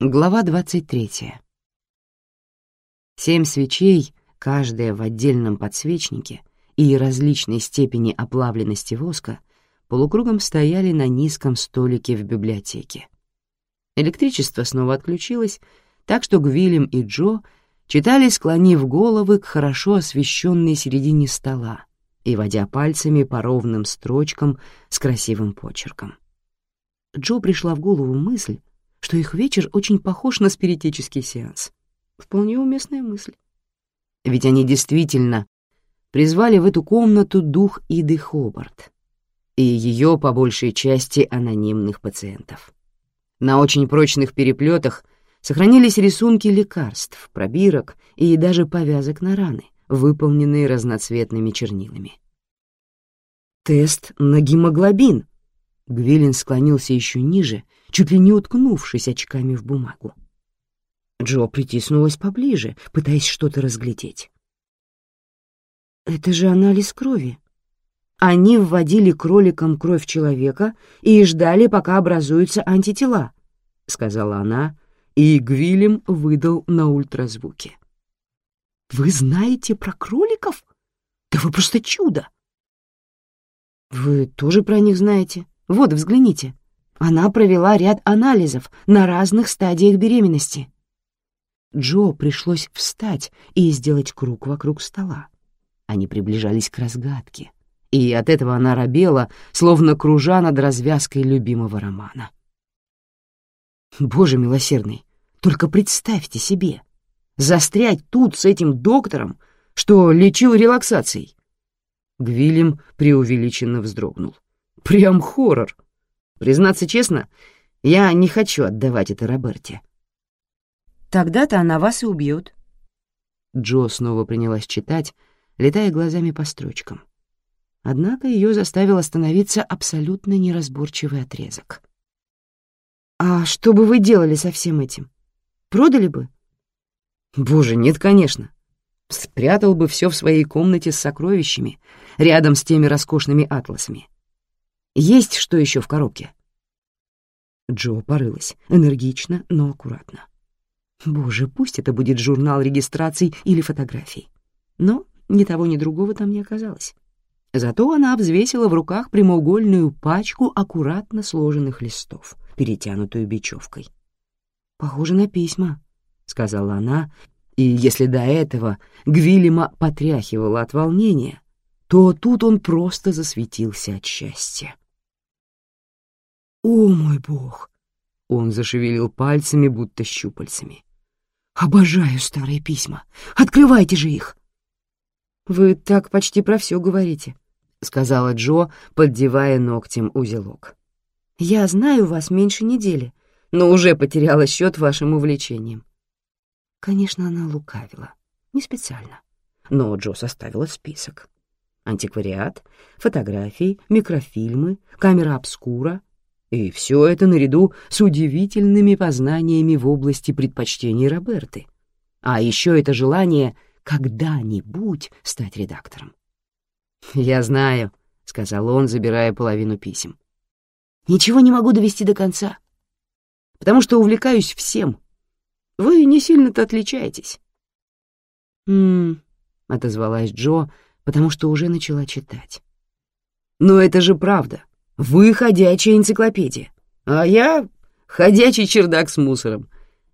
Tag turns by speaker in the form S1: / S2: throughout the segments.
S1: Глава 23. Семь свечей, каждая в отдельном подсвечнике и различной степени оплавленности воска, полукругом стояли на низком столике в библиотеке. Электричество снова отключилось, так что Гвилем и Джо читали, склонив головы к хорошо освещенной середине стола и водя пальцами по ровным строчкам с красивым почерком. Джо пришла в голову мысль, что их вечер очень похож на спиритический сеанс. Вполне уместная мысль. Ведь они действительно призвали в эту комнату дух Иды Хобарт и ее, по большей части, анонимных пациентов. На очень прочных переплетах сохранились рисунки лекарств, пробирок и даже повязок на раны, выполненные разноцветными чернилами. «Тест на гемоглобин!» Гвилин склонился еще ниже, чуть ли не уткнувшись очками в бумагу. Джо притиснулась поближе, пытаясь что-то разглядеть. «Это же анализ крови. Они вводили кроликам кровь человека и ждали, пока образуются антитела», — сказала она, и Гвилем выдал на ультразвуке. «Вы знаете про кроликов? Да вы просто чудо!» «Вы тоже про них знаете? Вот, взгляните. Она провела ряд анализов на разных стадиях беременности». Джо пришлось встать и сделать круг вокруг стола. Они приближались к разгадке, и от этого она робела, словно кружа над развязкой любимого романа. Боже милосердный, только представьте себе, застрять тут с этим доктором, что лечил релаксацией. Гвилем преувеличенно вздрогнул. Прям хоррор. Признаться честно, я не хочу отдавать это Роберте. Тогда-то она вас и убьет. Джо снова принялась читать, летая глазами по строчкам. Однако ее заставил остановиться абсолютно неразборчивый отрезок. «А что бы вы делали со всем этим? Продали бы?» «Боже, нет, конечно. Спрятал бы все в своей комнате с сокровищами, рядом с теми роскошными атласами. Есть что еще в коробке?» Джо порылась, энергично, но аккуратно. Боже, пусть это будет журнал регистраций или фотографий. Но ни того, ни другого там не оказалось. Зато она взвесила в руках прямоугольную пачку аккуратно сложенных листов, перетянутую бечевкой. «Похоже на письма», — сказала она, и если до этого Гвилема потряхивала от волнения, то тут он просто засветился от счастья. «О, мой бог!» — он зашевелил пальцами, будто щупальцами. «Обожаю старые письма! Открывайте же их!» «Вы так почти про все говорите», — сказала Джо, поддевая ногтем узелок. «Я знаю вас меньше недели, но уже потеряла счет вашим увлечениям». Конечно, она лукавила, не специально, но Джо составила список. Антиквариат, фотографии, микрофильмы, камера обскура, и все это наряду с удивительными познаниями в области предпочтений Роберты. А еще это желание когда-нибудь стать редактором. «Я знаю», — сказал он, забирая половину писем. «Ничего не могу довести до конца, потому что увлекаюсь всем. Вы не сильно-то отличаетесь». «М-м», отозвалась Джо, потому что уже начала читать. «Но это же правда. Вы ходячая энциклопедия, а я ходячий чердак с мусором.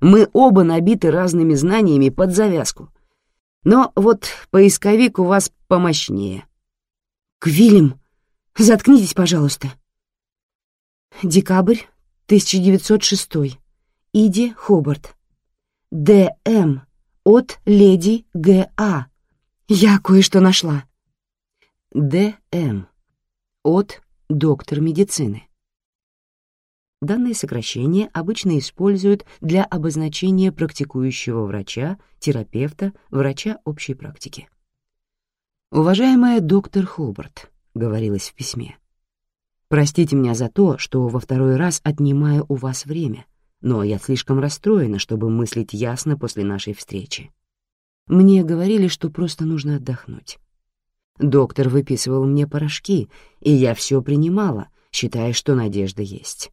S1: Мы оба набиты разными знаниями под завязку. Но вот поисковик у вас помощнее. Квилем, заткнитесь, пожалуйста. Декабрь 1906. Иди Хобарт. Д.М. От леди Г.А. Я кое-что нашла. Д.М. От доктор медицины. Данное сокращение обычно используют для обозначения практикующего врача, терапевта, врача общей практики. «Уважаемая доктор Хобарт», — говорилось в письме, «простите меня за то, что во второй раз отнимаю у вас время, но я слишком расстроена, чтобы мыслить ясно после нашей встречи. Мне говорили, что просто нужно отдохнуть. Доктор выписывал мне порошки, и я все принимала, считая, что надежда есть.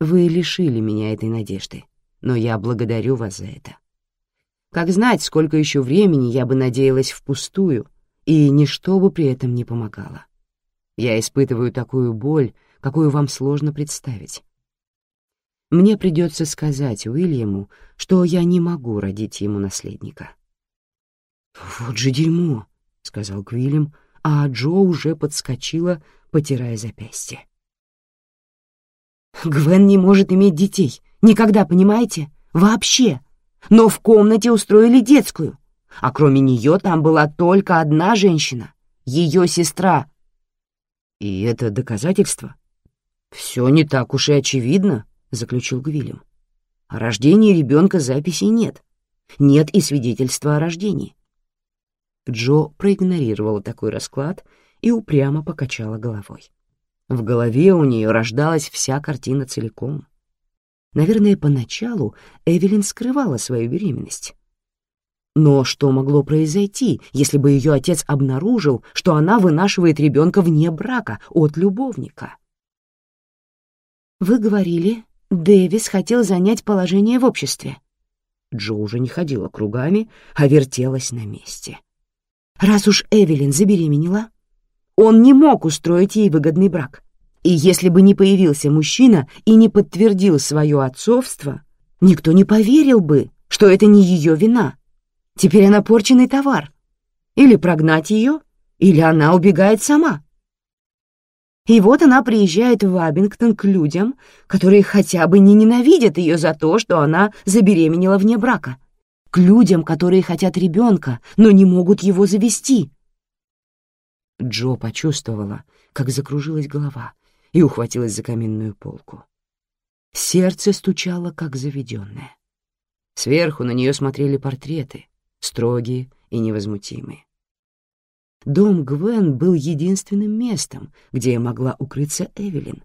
S1: Вы лишили меня этой надежды, но я благодарю вас за это. Как знать, сколько еще времени я бы надеялась впустую, и ничто бы при этом не помогало. Я испытываю такую боль, какую вам сложно представить. Мне придется сказать Уильяму, что я не могу родить ему наследника. «Вот же дерьмо!» — сказал Квиллем, а Джо уже подскочила, потирая запястье. «Гвен не может иметь детей. Никогда, понимаете? Вообще. Но в комнате устроили детскую. А кроме нее там была только одна женщина — ее сестра. И это доказательство? Все не так уж и очевидно, — заключил Гвилем. О рождении ребенка записей нет. Нет и свидетельства о рождении. Джо проигнорировала такой расклад и упрямо покачала головой. В голове у нее рождалась вся картина целиком. Наверное, поначалу Эвелин скрывала свою беременность. Но что могло произойти, если бы ее отец обнаружил, что она вынашивает ребенка вне брака от любовника? «Вы говорили, Дэвис хотел занять положение в обществе». Джо уже не ходила кругами, а вертелась на месте. Раз уж Эвелин забеременела, он не мог устроить ей выгодный брак. И если бы не появился мужчина и не подтвердил свое отцовство, никто не поверил бы, что это не ее вина. Теперь она порченный товар. Или прогнать ее, или она убегает сама. И вот она приезжает в Абингтон к людям, которые хотя бы не ненавидят ее за то, что она забеременела вне брака к людям, которые хотят ребенка, но не могут его завести. Джо почувствовала, как закружилась голова, и ухватилась за каминную полку. Сердце стучало, как заведенное. Сверху на нее смотрели портреты, строгие и невозмутимые. Дом Гвен был единственным местом, где могла укрыться Эвелин,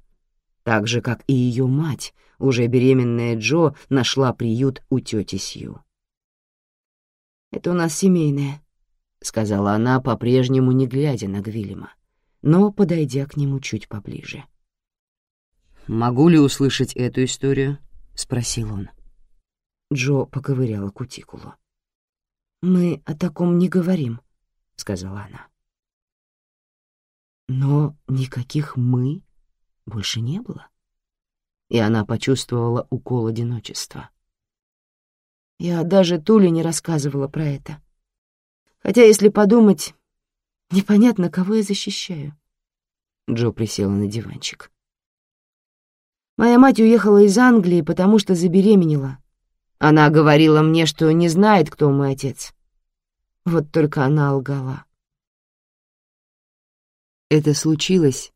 S1: так же, как и ее мать, уже беременная Джо, нашла приют у тети Сью. Это у нас семейное», — сказала она, по-прежнему не глядя на Гвильяма, но подойдя к нему чуть поближе. «Могу ли услышать эту историю?» — спросил он. Джо поковыряла кутикулу. «Мы о таком не говорим», — сказала она. Но никаких «мы» больше не было. И она почувствовала укол одиночества. Я даже Туле не рассказывала про это. Хотя, если подумать, непонятно, кого я защищаю. Джо присела на диванчик. Моя мать уехала из Англии, потому что забеременела. Она говорила мне, что не знает, кто мой отец. Вот только она лгала. Это случилось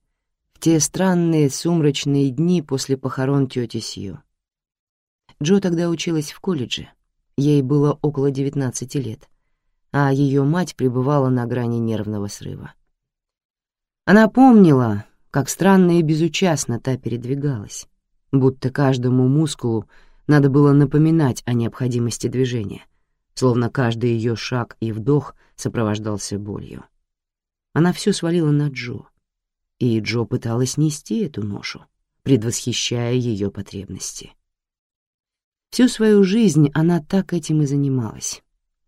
S1: в те странные сумрачные дни после похорон тети Сью. Джо тогда училась в колледже. Ей было около 19 лет, а ее мать пребывала на грани нервного срыва. Она помнила, как странно и безучастно та передвигалась, будто каждому мускулу надо было напоминать о необходимости движения, словно каждый ее шаг и вдох сопровождался болью. Она все свалила на Джо, и Джо пыталась нести эту ношу, предвосхищая ее потребности. Всю свою жизнь она так этим и занималась.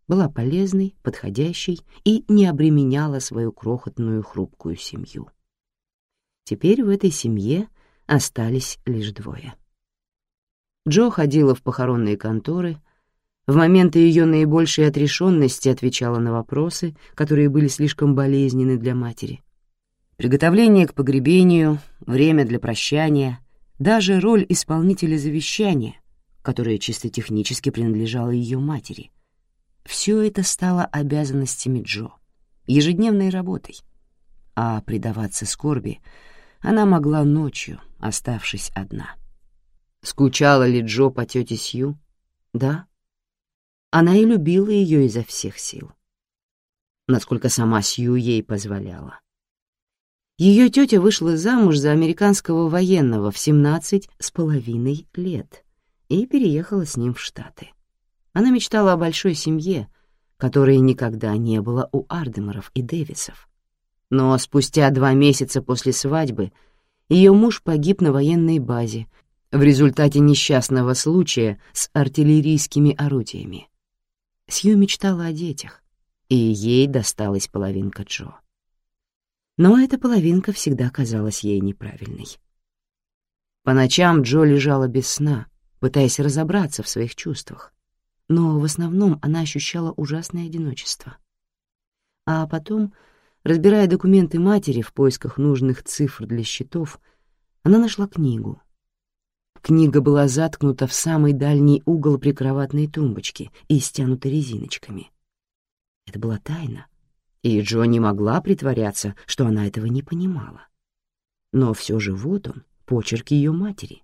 S1: Была полезной, подходящей и не обременяла свою крохотную хрупкую семью. Теперь в этой семье остались лишь двое. Джо ходила в похоронные конторы, в моменты ее наибольшей отрешенности отвечала на вопросы, которые были слишком болезненны для матери. Приготовление к погребению, время для прощания, даже роль исполнителя завещания — которая чисто технически принадлежала ее матери. Все это стало обязанностями Джо, ежедневной работой. А предаваться скорби она могла ночью, оставшись одна. Скучала ли Джо по тете Сью? Да. Она и любила ее изо всех сил. Насколько сама Сью ей позволяла. Ее тетя вышла замуж за американского военного в семнадцать с половиной лет — и переехала с ним в Штаты. Она мечтала о большой семье, которой никогда не было у Ардемеров и Дэвисов. Но спустя два месяца после свадьбы ее муж погиб на военной базе в результате несчастного случая с артиллерийскими орудиями. Сью мечтала о детях, и ей досталась половинка Джо. Но эта половинка всегда казалась ей неправильной. По ночам Джо лежала без сна, пытаясь разобраться в своих чувствах, но в основном она ощущала ужасное одиночество. А потом, разбирая документы матери в поисках нужных цифр для счетов, она нашла книгу. Книга была заткнута в самый дальний угол прикроватной тумбочки и стянута резиночками. Это была тайна, и Джо не могла притворяться, что она этого не понимала. Но все же вот он, почерк ее матери.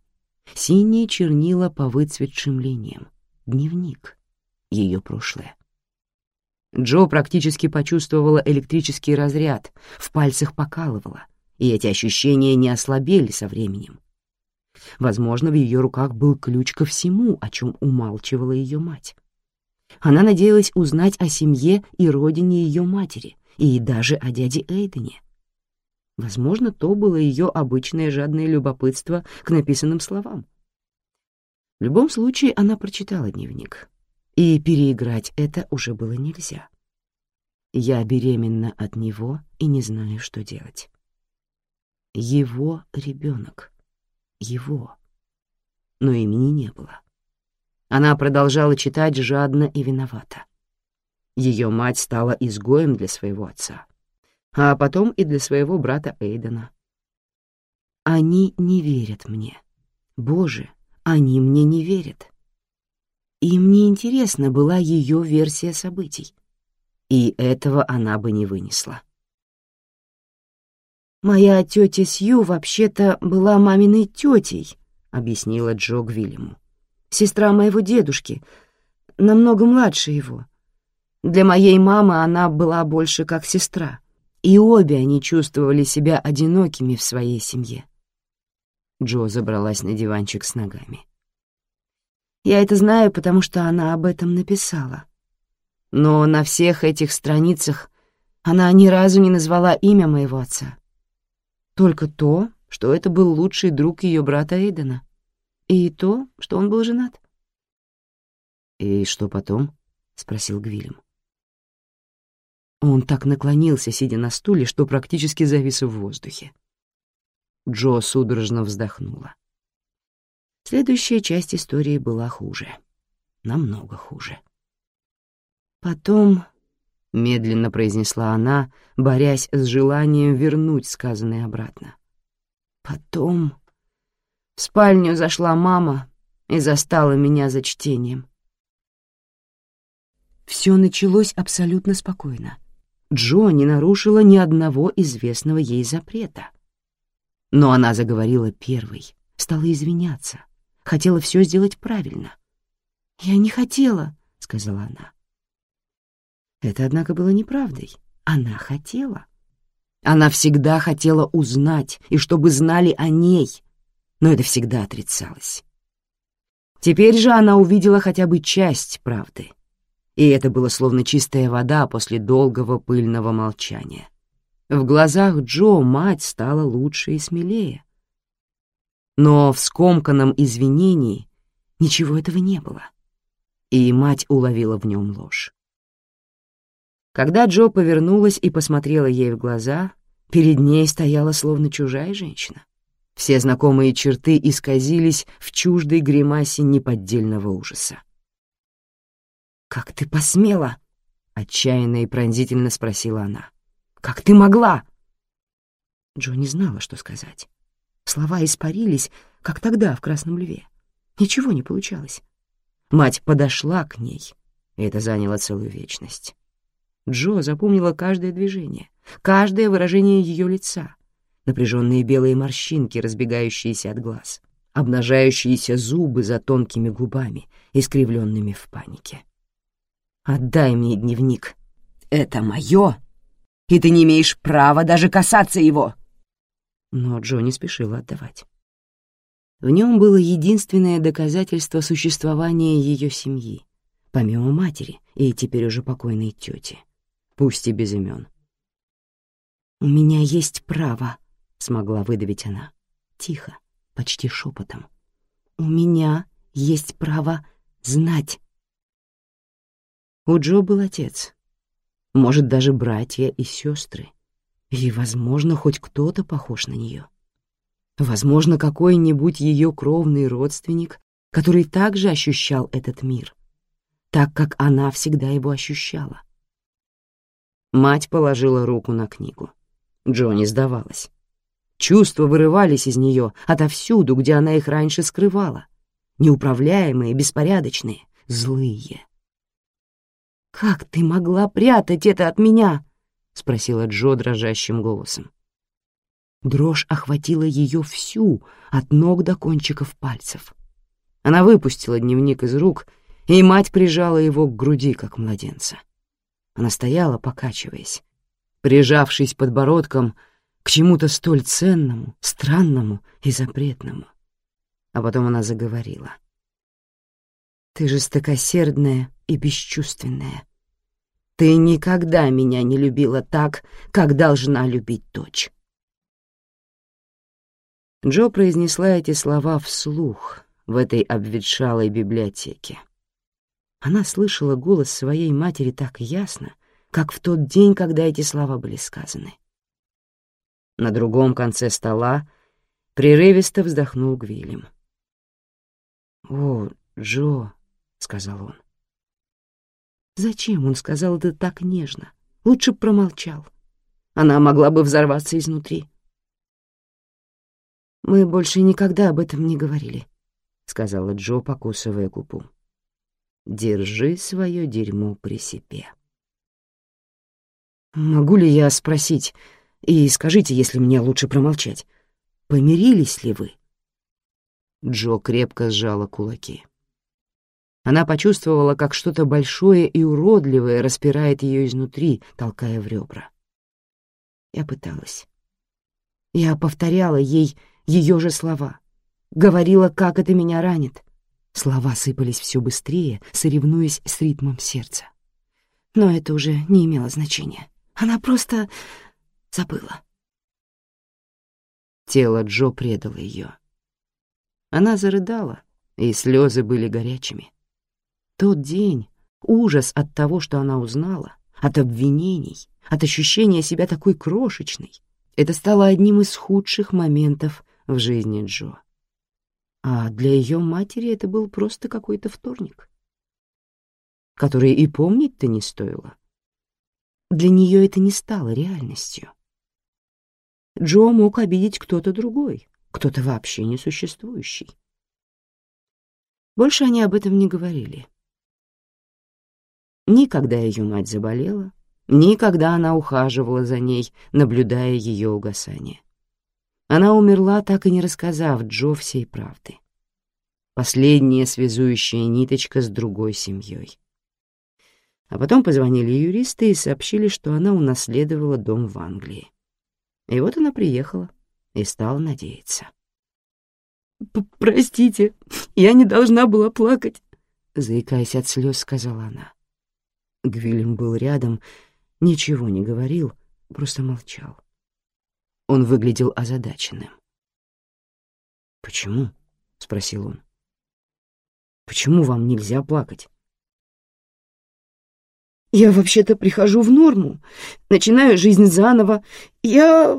S1: Синие чернила по выцветшим линиям. Дневник. Ее прошлое. Джо практически почувствовала электрический разряд, в пальцах покалывала, и эти ощущения не ослабели со временем. Возможно, в ее руках был ключ ко всему, о чем умалчивала ее мать. Она надеялась узнать о семье и родине ее матери, и даже о дяде Эйдене. Возможно, то было ее обычное жадное любопытство к написанным словам. В любом случае, она прочитала дневник, и переиграть это уже было нельзя. Я беременна от него и не знаю, что делать. Его ребенок. Его. Но имени не было. Она продолжала читать жадно и виновата. Ее мать стала изгоем для своего отца, а потом и для своего брата Эйдена. Они не верят мне. Боже, они мне не верят. И мне интересна была ее версия событий. И этого она бы не вынесла. «Моя тетя Сью вообще-то была маминой тетей», — объяснила Джо Гвильяму сестра моего дедушки, намного младше его. Для моей мамы она была больше как сестра, и обе они чувствовали себя одинокими в своей семье. Джо забралась на диванчик с ногами. Я это знаю, потому что она об этом написала. Но на всех этих страницах она ни разу не назвала имя моего отца. Только то, что это был лучший друг ее брата Эйдена и то, что он был женат. «И что потом?» — спросил Гвилем. Он так наклонился, сидя на стуле, что практически завис в воздухе. Джо судорожно вздохнула. Следующая часть истории была хуже. Намного хуже. Потом, — медленно произнесла она, борясь с желанием вернуть сказанное обратно. Потом в спальню зашла мама и застала меня за чтением. Все началось абсолютно спокойно. Джо не нарушила ни одного известного ей запрета. Но она заговорила первой, стала извиняться, хотела все сделать правильно. «Я не хотела», — сказала она. Это, однако, было неправдой. Она хотела. Она всегда хотела узнать, и чтобы знали о ней, но это всегда отрицалось. Теперь же она увидела хотя бы часть правды, и это было словно чистая вода после долгого пыльного молчания. В глазах Джо мать стала лучше и смелее. Но в скомканном извинении ничего этого не было, и мать уловила в нем ложь. Когда Джо повернулась и посмотрела ей в глаза, перед ней стояла словно чужая женщина. Все знакомые черты исказились в чуждой гримасе неподдельного ужаса. «Как ты посмела?» — отчаянно и пронзительно спросила она. «Как ты могла?» Джо не знала, что сказать. Слова испарились, как тогда в Красном Льве. Ничего не получалось. Мать подошла к ней, и это заняло целую вечность. Джо запомнила каждое движение, каждое выражение ее лица — напряженные белые морщинки, разбегающиеся от глаз, обнажающиеся зубы за тонкими губами, искривленными в панике. «Отдай мне дневник. Это мое, и ты не имеешь права даже касаться его!» Но Джо не спешила отдавать. В нем было единственное доказательство существования ее семьи, помимо матери и теперь уже покойной тети, пусть и без имен. «У меня есть право», — смогла выдавить она. Тихо, почти шепотом. «У меня есть право знать». У Джо был отец. Может, даже братья и сестры. И, возможно, хоть кто-то похож на нее. Возможно, какой-нибудь ее кровный родственник, который также ощущал этот мир, так как она всегда его ощущала. Мать положила руку на книгу. Джонни сдавалась. Чувства вырывались из нее отовсюду, где она их раньше скрывала. Неуправляемые, беспорядочные, злые. «Как ты могла прятать это от меня?» — спросила Джо дрожащим голосом. Дрожь охватила ее всю, от ног до кончиков пальцев. Она выпустила дневник из рук, и мать прижала его к груди, как младенца. Она стояла, покачиваясь, прижавшись подбородком к чему-то столь ценному, странному и запретному. А потом она заговорила. «Ты жестокосердная и бесчувственная. Ты никогда меня не любила так, как должна любить дочь». Джо произнесла эти слова вслух в этой обветшалой библиотеке. Она слышала голос своей матери так ясно, как в тот день, когда эти слова были сказаны. На другом конце стола прерывисто вздохнул Гвилем. «О, Джо», — сказал он. Зачем он сказал это так нежно? Лучше б промолчал. Она могла бы взорваться изнутри. «Мы больше никогда об этом не говорили», — сказала Джо, покусывая губу. Держи свое дерьмо при себе. Могу ли я спросить, и скажите, если мне лучше промолчать, помирились ли вы? Джо крепко сжала кулаки. Она почувствовала, как что-то большое и уродливое распирает ее изнутри, толкая в ребра. Я пыталась. Я повторяла ей ее же слова, говорила, как это меня ранит, Слова сыпались все быстрее, соревнуясь с ритмом сердца. Но это уже не имело значения. Она просто забыла. Тело Джо предало ее. Она зарыдала, и слезы были горячими. Тот день, ужас от того, что она узнала, от обвинений, от ощущения себя такой крошечной, это стало одним из худших моментов в жизни Джо а для ее матери это был просто какой-то вторник, который и помнить-то не стоило. Для нее это не стало реальностью. Джо мог обидеть кто-то другой, кто-то вообще несуществующий. Больше они об этом не говорили. Никогда ее мать заболела, никогда она ухаживала за ней, наблюдая ее угасание. Она умерла, так и не рассказав Джо всей правды. Последняя связующая ниточка с другой семьей. А потом позвонили юристы и сообщили, что она унаследовала дом в Англии. И вот она приехала и стала надеяться. «Простите, я не должна была плакать», — заикаясь от слез, сказала она. Гвилем был рядом, ничего не говорил, просто молчал. Он выглядел озадаченным. «Почему?» — спросил он. «Почему вам нельзя плакать?» «Я вообще-то прихожу в норму, начинаю жизнь заново. Я...»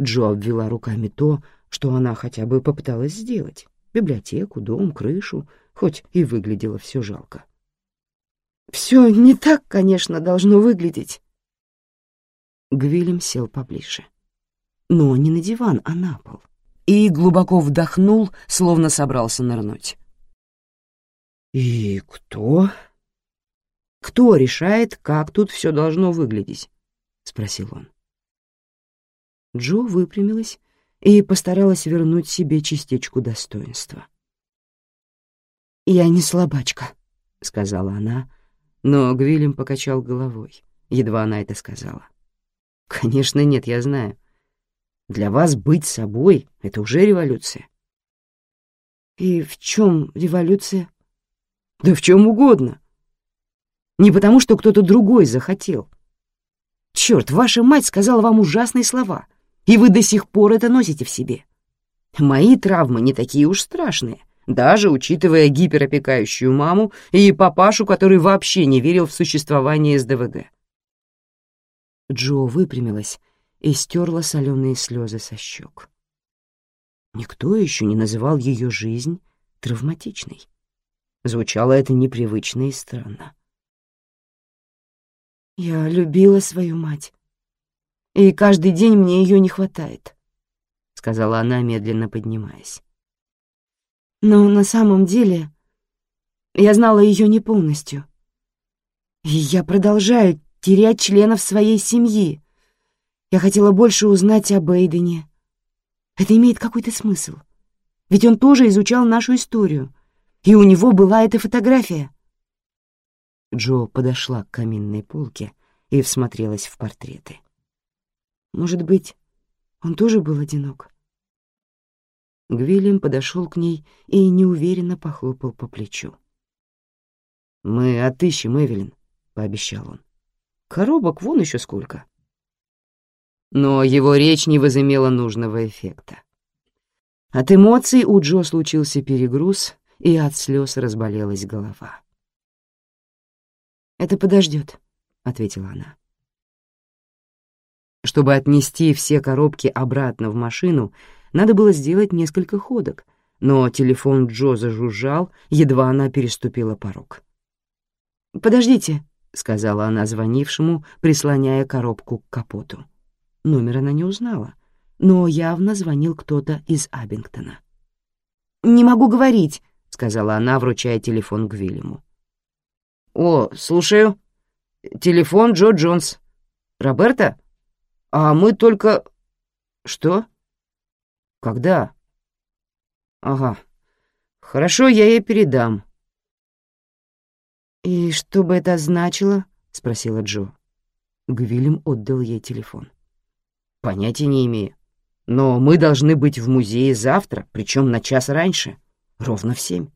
S1: Джо обвела руками то, что она хотя бы попыталась сделать. Библиотеку, дом, крышу, хоть и выглядело все жалко. «Все не так, конечно, должно выглядеть». Гвилем сел поближе но не на диван, а на пол, и глубоко вдохнул, словно собрался нырнуть. «И кто?» «Кто решает, как тут все должно выглядеть?» — спросил он. Джо выпрямилась и постаралась вернуть себе частичку достоинства. «Я не слабачка», — сказала она, но Гвилем покачал головой, едва она это сказала. «Конечно нет, я знаю. Для вас быть собой — это уже революция. И в чем революция? Да в чем угодно. Не потому, что кто-то другой захотел. Черт, ваша мать сказала вам ужасные слова, и вы до сих пор это носите в себе. Мои травмы не такие уж страшные, даже учитывая гиперопекающую маму и папашу, который вообще не верил в существование СДВГ. Джо выпрямилась и стерла соленые слезы со щек. Никто еще не называл ее жизнь травматичной. Звучало это непривычно и странно. Я любила свою мать, и каждый день мне ее не хватает, — сказала она, медленно поднимаясь. Но на самом деле я знала ее не полностью. И я продолжаю терять членов своей семьи. Я хотела больше узнать об Эйдене. Это имеет какой-то смысл. Ведь он тоже изучал нашу историю, и у него была эта фотография. Джо подошла к каминной полке и всмотрелась в портреты. Может быть, он тоже был одинок? Гвильям подошел к ней и неуверенно похлопал по плечу. «Мы отыщем Эвелин», — пообещал он. «Коробок вон еще сколько». Но его речь не возымела нужного эффекта. От эмоций у Джо случился перегруз, и от слез разболелась голова. «Это подождет», — ответила она. Чтобы отнести все коробки обратно в машину, надо было сделать несколько ходок, но телефон Джо зажужжал, едва она переступила порог. «Подождите», — сказала она звонившему, прислоняя коробку к капоту. Номер она не узнала, но явно звонил кто-то из Абингтона. «Не могу говорить», — сказала она, вручая телефон Гвильяму. «О, слушаю. Телефон Джо Джонс. Роберта? А мы только...» «Что? Когда?» «Ага. Хорошо, я ей передам». «И что бы это значило?» — спросила Джо. Гвильям отдал ей телефон. «Понятия не имею. Но мы должны быть в музее завтра, причем на час раньше, ровно в семь».